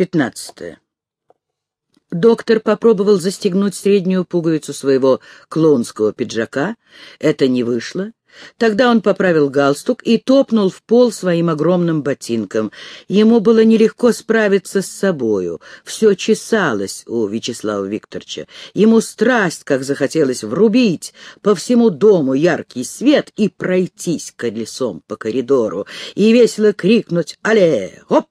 Пятнадцатое. Доктор попробовал застегнуть среднюю пуговицу своего клоунского пиджака. Это не вышло. Тогда он поправил галстук и топнул в пол своим огромным ботинком. Ему было нелегко справиться с собою. Все чесалось у Вячеслава Викторовича. Ему страсть, как захотелось врубить по всему дому яркий свет и пройтись колесом по коридору, и весело крикнуть «Але! Хоп!»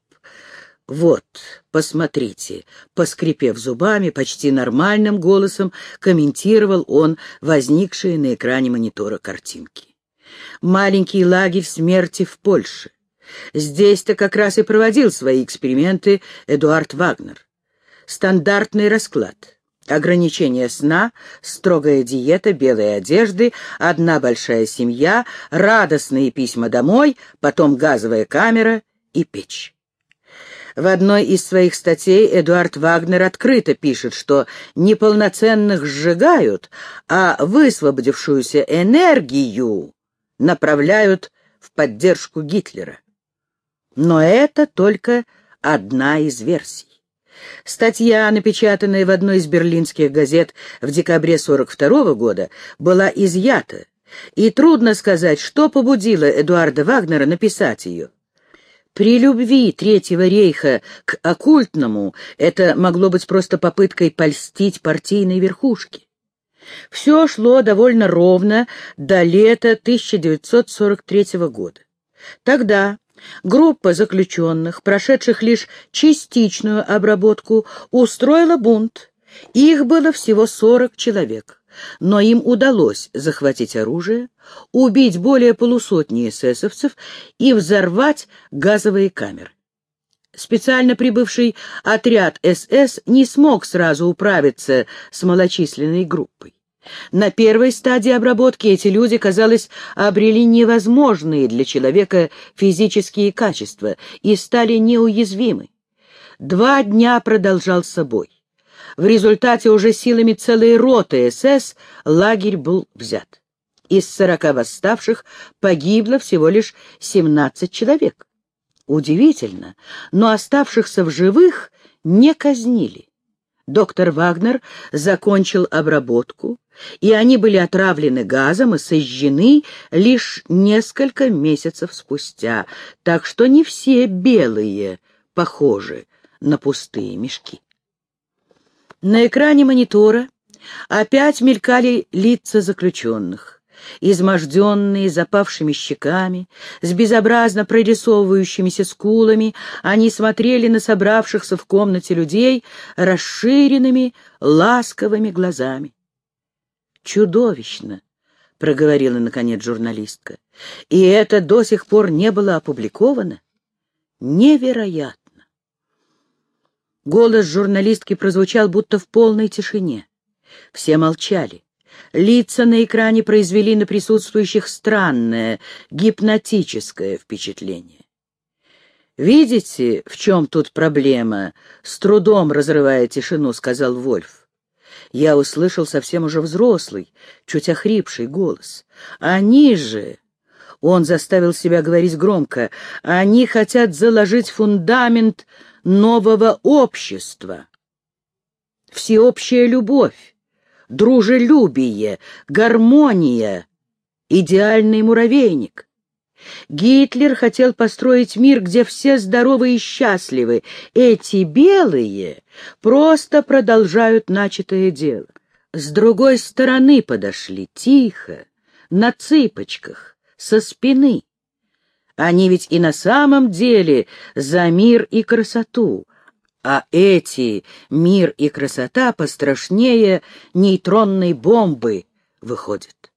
«Вот, посмотрите!» — поскрипев зубами, почти нормальным голосом комментировал он возникшие на экране монитора картинки маленький лагерь смерти в Польше. Здесь-то как раз и проводил свои эксперименты Эдуард Вагнер. Стандартный расклад. Ограничение сна, строгая диета, белые одежды, одна большая семья, радостные письма домой, потом газовая камера и печь. В одной из своих статей Эдуард Вагнер открыто пишет, что неполноценных сжигают, а высвободившуюся энергию направляют в поддержку Гитлера. Но это только одна из версий. Статья, напечатанная в одной из берлинских газет в декабре 42 года, была изъята, и трудно сказать, что побудило Эдуарда Вагнера написать ее. При любви Третьего рейха к оккультному это могло быть просто попыткой польстить партийной верхушке. Все шло довольно ровно до лета 1943 года. Тогда группа заключенных, прошедших лишь частичную обработку, устроила бунт. Их было всего 40 человек, но им удалось захватить оружие, убить более полусотни эсэсовцев и взорвать газовые камеры. Специально прибывший отряд СС не смог сразу управиться с малочисленной группой. На первой стадии обработки эти люди, казалось, обрели невозможные для человека физические качества и стали неуязвимы. Два дня продолжался бой. В результате уже силами целой роты СС лагерь был взят. Из сорока восставших погибло всего лишь семнадцать человек. Удивительно, но оставшихся в живых не казнили. Доктор Вагнер закончил обработку, и они были отравлены газом и сожжены лишь несколько месяцев спустя, так что не все белые похожи на пустые мешки. На экране монитора опять мелькали лица заключенных изможденные, запавшими щеками, с безобразно прорисовывающимися скулами, они смотрели на собравшихся в комнате людей расширенными, ласковыми глазами. «Чудовищно!» — проговорила, наконец, журналистка. «И это до сих пор не было опубликовано? Невероятно!» Голос журналистки прозвучал будто в полной тишине. Все молчали. Лица на экране произвели на присутствующих странное, гипнотическое впечатление. «Видите, в чем тут проблема?» — с трудом разрывая тишину, сказал Вольф. Я услышал совсем уже взрослый, чуть охрипший голос. «Они же...» — он заставил себя говорить громко. «Они хотят заложить фундамент нового общества. Всеобщая любовь, дружелюбие, гармония, идеальный муравейник. Гитлер хотел построить мир, где все здоровы и счастливы. Эти белые просто продолжают начатое дело. С другой стороны подошли, тихо, на цыпочках, со спины. Они ведь и на самом деле за мир и красоту, а эти мир и красота пострашнее нейтронной бомбы выходят.